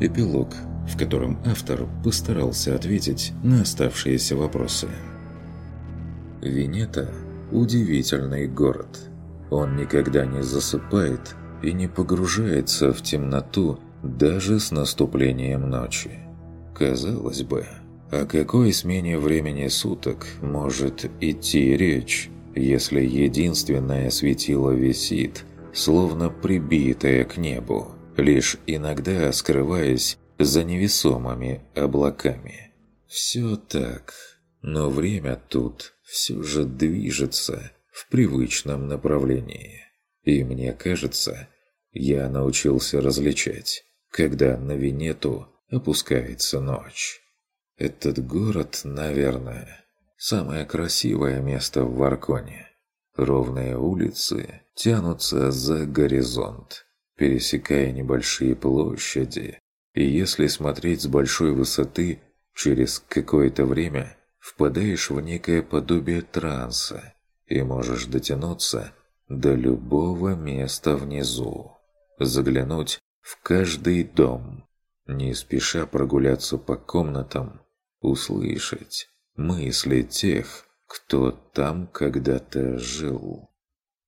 Эпилог, в котором автор постарался ответить на оставшиеся вопросы. Венета – удивительный город. Он никогда не засыпает и не погружается в темноту даже с наступлением ночи. Казалось бы, о какой смене времени суток может идти речь, если единственное светило висит, словно прибитое к небу, лишь иногда скрываясь за невесомыми облаками. Все так, но время тут все же движется в привычном направлении. И мне кажется, я научился различать, когда на Венету опускается ночь. Этот город, наверное, самое красивое место в Варконе. Ровные улицы тянутся за горизонт, пересекая небольшие площади, и если смотреть с большой высоты, через какое-то время впадаешь в некое подобие транса и можешь дотянуться до любого места внизу, заглянуть в каждый дом, не спеша прогуляться по комнатам, услышать мысли тех, кто там когда-то жил.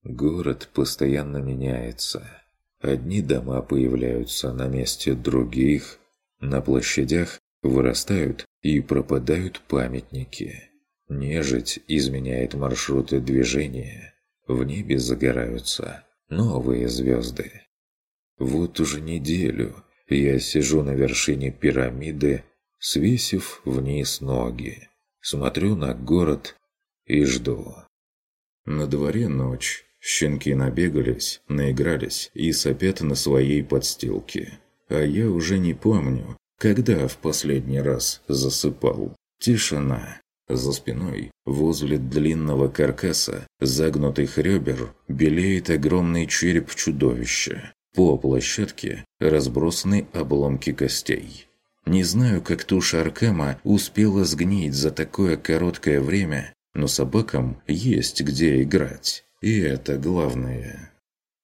Город постоянно меняется. Одни дома появляются на месте других, на площадях вырастают и пропадают памятники. Нежить изменяет маршруты движения. В небе загораются новые звезды. Вот уже неделю я сижу на вершине пирамиды, свесив вниз ноги. Смотрю на город и жду. На дворе ночь. Щенки набегались, наигрались и сопят на своей подстилке. А я уже не помню, когда в последний раз засыпал. Тишина. За спиной, возле длинного каркаса, загнутых ребер, белеет огромный череп чудовища. По площадке разбросаны обломки костей. Не знаю, как туша Аркема успела сгнить за такое короткое время, но собакам есть где играть. И это главное.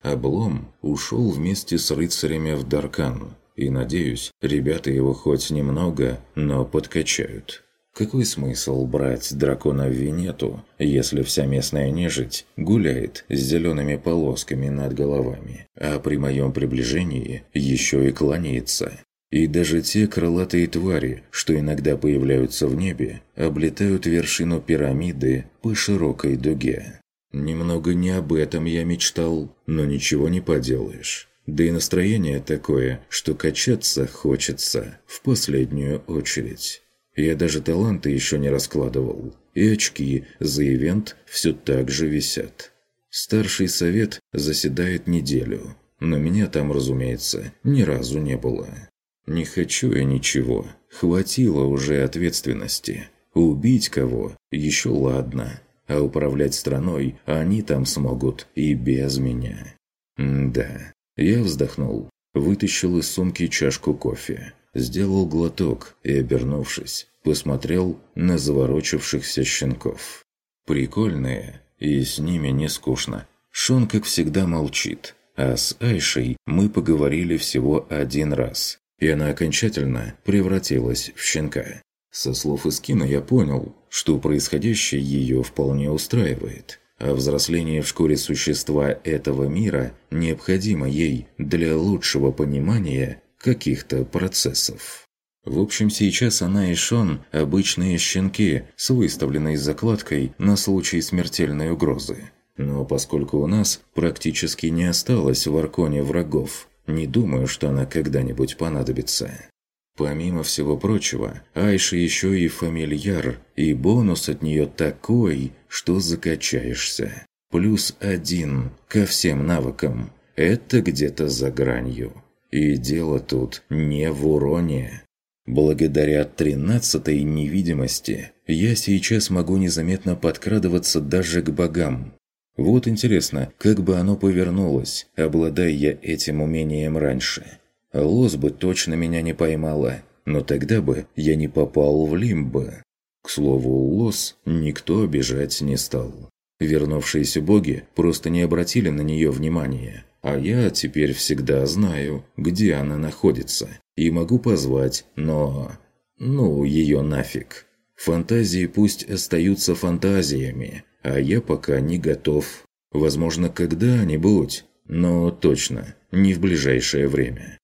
Облом ушел вместе с рыцарями в Даркан, и, надеюсь, ребята его хоть немного, но подкачают. Какой смысл брать дракона в Венету, если вся местная нежить гуляет с зелеными полосками над головами, а при моем приближении еще и кланяется? И даже те крылатые твари, что иногда появляются в небе, облетают вершину пирамиды по широкой дуге. Немного не об этом я мечтал, но ничего не поделаешь. Да и настроение такое, что качаться хочется в последнюю очередь. Я даже таланты еще не раскладывал, и очки за ивент все так же висят. Старший совет заседает неделю, но меня там, разумеется, ни разу не было. Не хочу я ничего. Хватило уже ответственности. Убить кого – еще ладно. А управлять страной они там смогут и без меня. Да. Я вздохнул. Вытащил из сумки чашку кофе. Сделал глоток и, обернувшись, посмотрел на заворочившихся щенков. Прикольные, и с ними не скучно. Шон, как всегда, молчит. А с Айшей мы поговорили всего один раз и она окончательно превратилась в щенка. Со слов Искина я понял, что происходящее ее вполне устраивает, а взросление в шкуре существа этого мира необходимо ей для лучшего понимания каких-то процессов. В общем, сейчас она и Шон – обычные щенки с выставленной закладкой на случай смертельной угрозы. Но поскольку у нас практически не осталось в Арконе врагов, не думаю, что она когда-нибудь понадобится. Помимо всего прочего, Айша еще и фамильяр, и бонус от нее такой, что закачаешься. Плюс один ко всем навыкам. Это где-то за гранью. И дело тут не в уроне. Благодаря тринадцатой невидимости я сейчас могу незаметно подкрадываться даже к богам, вот интересно, как бы оно повернулось, обладая этим умением раньше. Лос бы точно меня не поймала, но тогда бы я не попал в лимбо. К слову, Лос никто обижать не стал. Вернувшиеся боги просто не обратили на нее внимания. А я теперь всегда знаю, где она находится. И могу позвать, но... Ну, ее нафиг. Фантазии пусть остаются фантазиями, а я пока не готов. Возможно, когда-нибудь, но точно не в ближайшее время.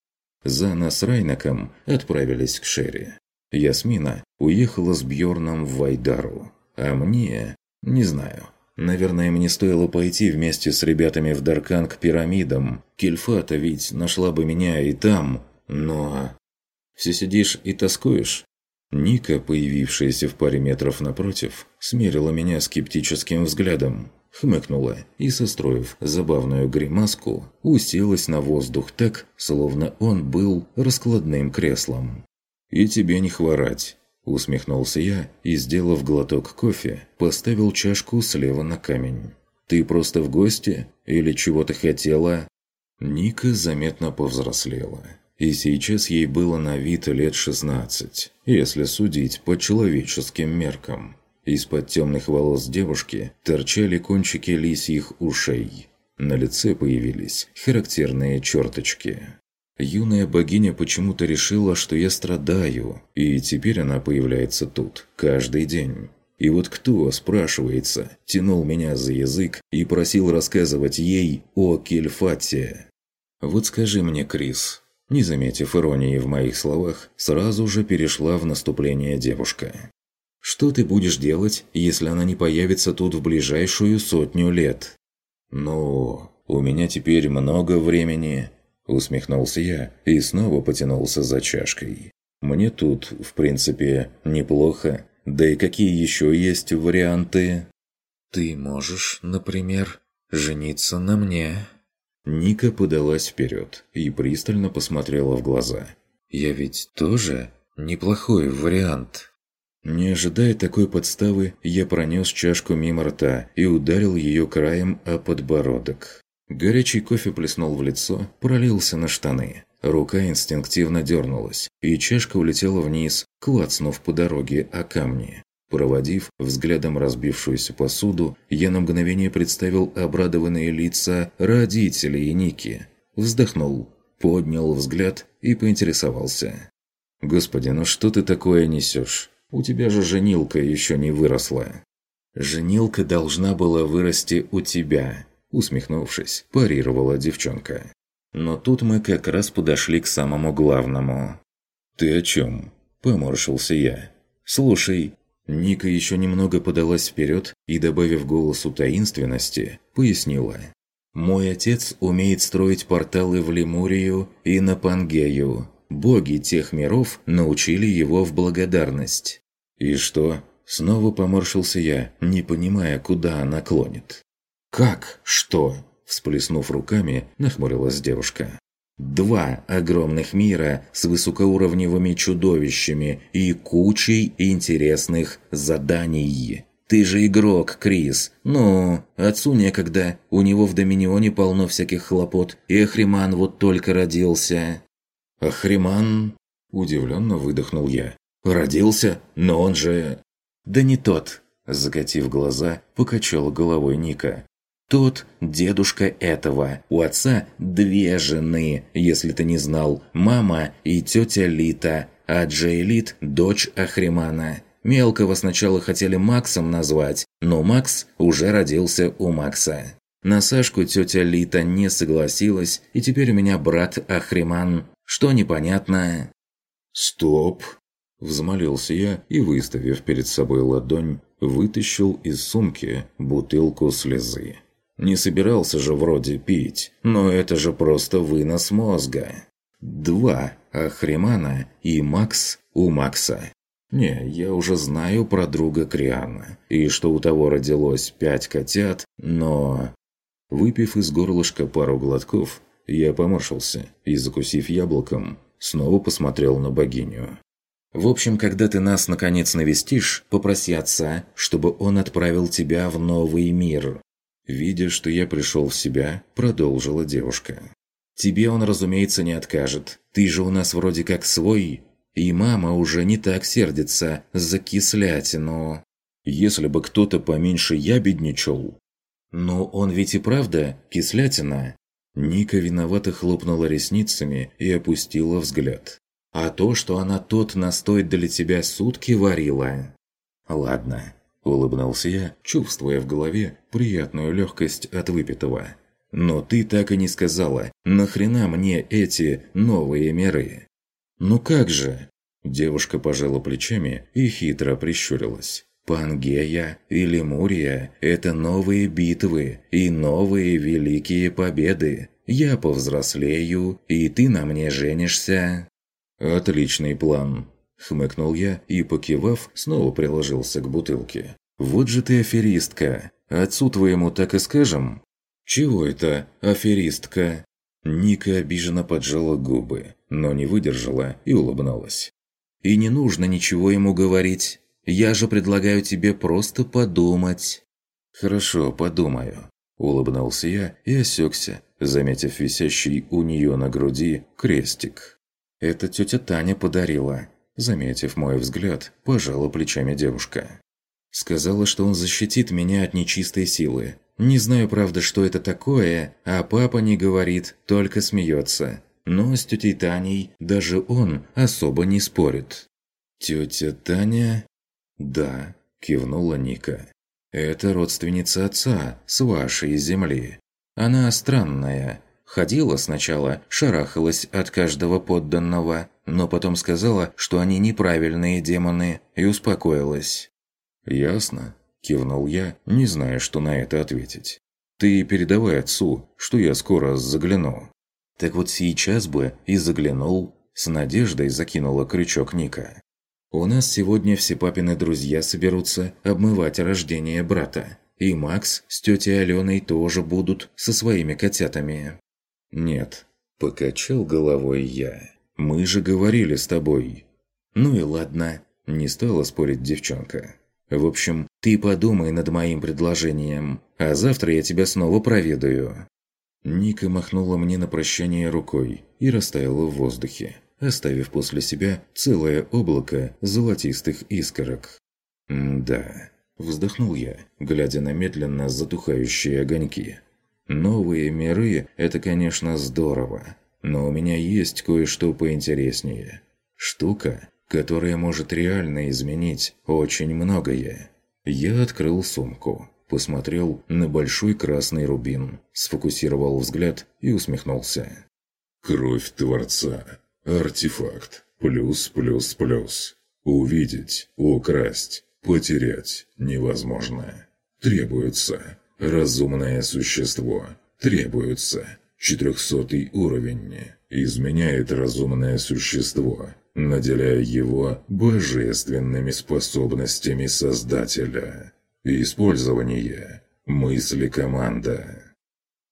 Зана с Райнаком отправились к Шерри. Ясмина уехала с Бьорном в Вайдару, а мне... не знаю. Наверное, мне стоило пойти вместе с ребятами в Даркан к пирамидам. Кельфата ведь нашла бы меня и там, но... Все сидишь и тоскуешь? Ника, появившаяся в паре метров напротив, смерила меня скептическим взглядом, хмыкнула и, состроив забавную гримаску, уселась на воздух так, словно он был раскладным креслом. «И тебе не хворать», – усмехнулся я и, сделав глоток кофе, поставил чашку слева на камень. «Ты просто в гости? Или чего-то хотела?» Ника заметно повзрослела и сейчас ей было на вид лет 16, если судить по человеческим меркам. Из-под темных волос девушки торчали кончики лисьих ушей. На лице появились характерные черточки. Юная богиня почему-то решила, что я страдаю, и теперь она появляется тут, каждый день. И вот кто, спрашивается, тянул меня за язык и просил рассказывать ей о Кельфате? Вот скажи мне, Крис, не заметив иронии в моих словах, сразу же перешла в наступление девушка. «Что ты будешь делать, если она не появится тут в ближайшую сотню лет?» «Ну, у меня теперь много времени», – усмехнулся я и снова потянулся за чашкой. «Мне тут, в принципе, неплохо. Да и какие еще есть варианты?» «Ты можешь, например, жениться на мне», Ника подалась вперед и пристально посмотрела в глаза. «Я ведь тоже неплохой вариант». Не ожидая такой подставы, я пронес чашку мимо рта и ударил ее краем о подбородок. Горячий кофе плеснул в лицо, пролился на штаны. Рука инстинктивно дернулась, и чашка улетела вниз, клацнув по дороге о камни. Проводив взглядом разбившуюся посуду, я на мгновение представил обрадованные лица родителей Ники. Вздохнул, поднял взгляд и поинтересовался. «Господи, ну что ты такое несешь? У тебя же женилка еще не выросла». «Женилка должна была вырасти у тебя», усмехнувшись, парировала девчонка. Но тут мы как раз подошли к самому главному. «Ты о чем?» – поморщился я. «Слушай, Ника еще немного подалась вперед и, добавив голосу таинственности, пояснила. «Мой отец умеет строить порталы в Лемурию и на Пангею. Боги тех миров научили его в благодарность». «И что?» Снова поморщился я, не понимая, куда она клонит. «Как? Что?» Всплеснув руками, нахмурилась девушка. Два огромных мира с высокоуровневыми чудовищами и кучей интересных заданий. Ты же игрок, Крис. Ну, отцу некогда. У него в Доминионе полно всяких хлопот. И Ахриман вот только родился. Ахриман? Удивленно выдохнул я. Родился? Но он же... Да не тот. Закатив глаза, покачал головой Ника. Тот дедушка этого. У отца две жены, если ты не знал. Мама и тетя Лита, а Джейлит – дочь Ахримана. Мелкого сначала хотели Максом назвать, но Макс уже родился у Макса. На Сашку тетя Лита не согласилась, и теперь у меня брат Ахриман. Что непонятно? «Стоп!» – взмолился я и, выставив перед собой ладонь, вытащил из сумки бутылку слезы. Не собирался же вроде пить, но это же просто вынос мозга. Два Ахримана и Макс у Макса. Не, я уже знаю про друга Криана, и что у того родилось пять котят, но... Выпив из горлышка пару глотков, я поморщился и, закусив яблоком, снова посмотрел на богиню. «В общем, когда ты нас наконец навестишь, попроси отца, чтобы он отправил тебя в новый мир. Видя, что я пришел в себя, продолжила девушка. «Тебе он, разумеется, не откажет. Ты же у нас вроде как свой. И мама уже не так сердится за кислятину. Если бы кто-то поменьше ябедничал...» «Но он ведь и правда кислятина». Ника виновато хлопнула ресницами и опустила взгляд. А то, что она тот настой для тебя сутки варила... Ладно, улыбнулся я, чувствуя в голове приятную легкость от выпитого. Но ты так и не сказала, нахрена мне эти новые миры? Ну как же? Девушка пожала плечами и хитро прищурилась. Пангея и Лемурия – это новые битвы и новые великие победы. Я повзрослею, и ты на мне женишься». «Отличный план», – хмыкнул я и, покивав, снова приложился к бутылке. «Вот же ты аферистка. Отцу твоему так и скажем?» «Чего это, аферистка?» Ника обиженно поджала губы, но не выдержала и улыбнулась. «И не нужно ничего ему говорить. Я же предлагаю тебе просто подумать». «Хорошо, подумаю», – улыбнулся я и осекся, заметив висящий у нее на груди крестик. «Это тетя Таня подарила», – заметив мой взгляд, пожала плечами девушка. Сказала, что он защитит меня от нечистой силы. Не знаю, правда, что это такое, а папа не говорит, только смеется. Но с тетей Таней даже он особо не спорит. «Тетя Таня?» «Да», – кивнула Ника. «Это родственница отца, с вашей земли. Она странная. Ходила сначала, шарахалась от каждого подданного, но потом сказала, что они неправильные демоны, и успокоилась». «Ясно», – кивнул я, не зная, что на это ответить. «Ты передавай отцу, что я скоро загляну». «Так вот сейчас бы и заглянул», – с надеждой закинула крючок Ника. У нас сегодня все папины друзья соберутся обмывать рождение брата. И Макс с тетей Аленой тоже будут со своими котятами. Нет, покачал головой я. Мы же говорили с тобой. Ну и ладно, не стала спорить девчонка. В общем, ты подумай над моим предложением, а завтра я тебя снова проведаю. Ника махнула мне на прощание рукой и растаяла в воздухе оставив после себя целое облако золотистых искорок. «Да», – вздохнул я, глядя на медленно затухающие огоньки. «Новые миры – это, конечно, здорово, но у меня есть кое-что поинтереснее. Штука, которая может реально изменить очень многое». Я открыл сумку, посмотрел на большой красный рубин, сфокусировал взгляд и усмехнулся. «Кровь Творца. Артефакт. Плюс, плюс, плюс. Увидеть, украсть, потерять невозможно. Требуется разумное существо. Требуется четырехсотый уровень. Изменяет разумное существо, наделяя его божественными способностями Создателя. Использование. Мысли команда.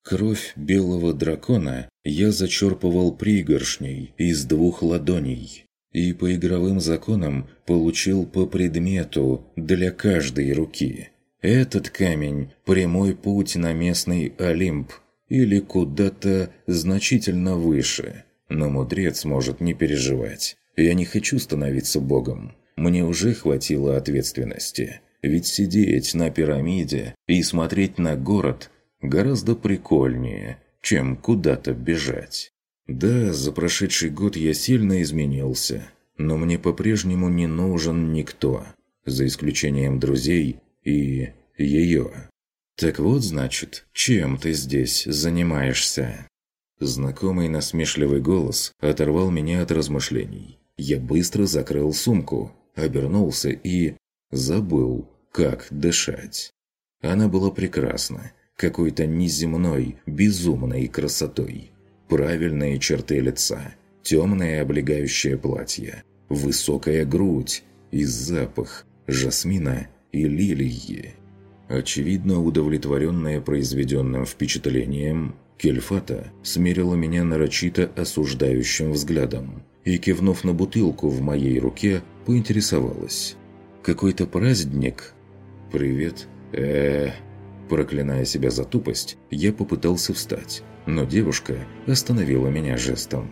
Кровь белого дракона я зачерпывал пригоршней из двух ладоней и по игровым законам получил по предмету для каждой руки. Этот камень – прямой путь на местный Олимп или куда-то значительно выше. Но мудрец может не переживать. Я не хочу становиться богом. Мне уже хватило ответственности. Ведь сидеть на пирамиде и смотреть на город – гораздо прикольнее, чем куда-то бежать. Да, за прошедший год я сильно изменился, но мне по-прежнему не нужен никто, за исключением друзей и ее. Так вот, значит, чем ты здесь занимаешься? Знакомый насмешливый голос оторвал меня от размышлений. Я быстро закрыл сумку, обернулся и... забыл, как дышать. Она была прекрасна, какой-то неземной, безумной красотой. Правильные черты лица, темное облегающее платье, высокая грудь и запах жасмина и лилии. Очевидно, удовлетворенная произведенным впечатлением, Кельфата смерила меня нарочито осуждающим взглядом и, кивнув на бутылку в моей руке, поинтересовалась. «Какой-то праздник?» «Привет. э Проклиная себя за тупость, я попытался встать, но девушка остановила меня жестом.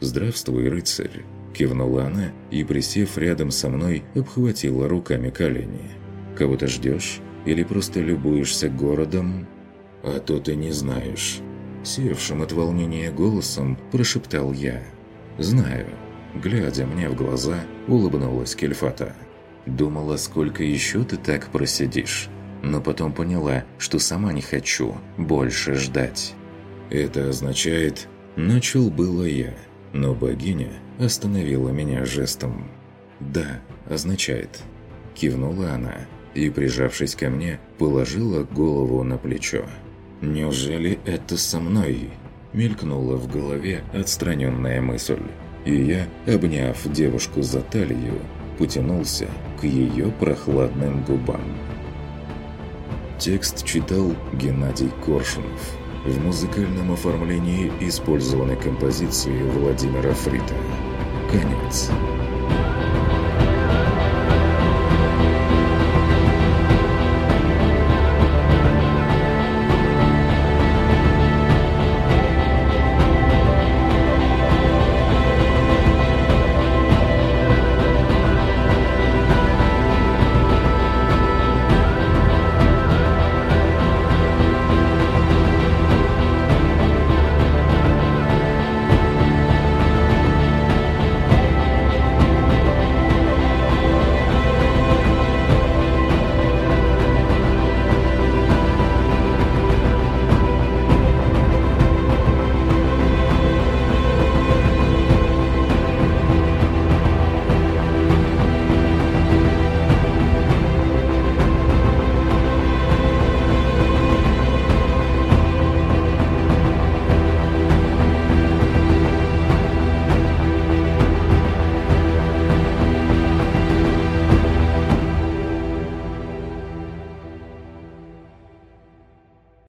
«Здравствуй, рыцарь!» – кивнула она и, присев рядом со мной, обхватила руками колени. «Кого-то ждешь? Или просто любуешься городом?» «А то ты не знаешь!» Севшим от волнения голосом прошептал я. «Знаю. Глядя мне в глаза, улыбнулась Кельфата. «Думала, сколько еще ты так просидишь?» Но потом поняла, что сама не хочу больше ждать. «Это означает...» Начал было я, но богиня остановила меня жестом. «Да, означает». Кивнула она и, прижавшись ко мне, положила голову на плечо. «Неужели это со мной?» Мелькнула в голове отстраненная мысль. И я, обняв девушку за талию, потянулся к ее прохладным губам. Текст читал Геннадий Коршунов. В музыкальном оформлении использованы композиции Владимира Фрита. Конец.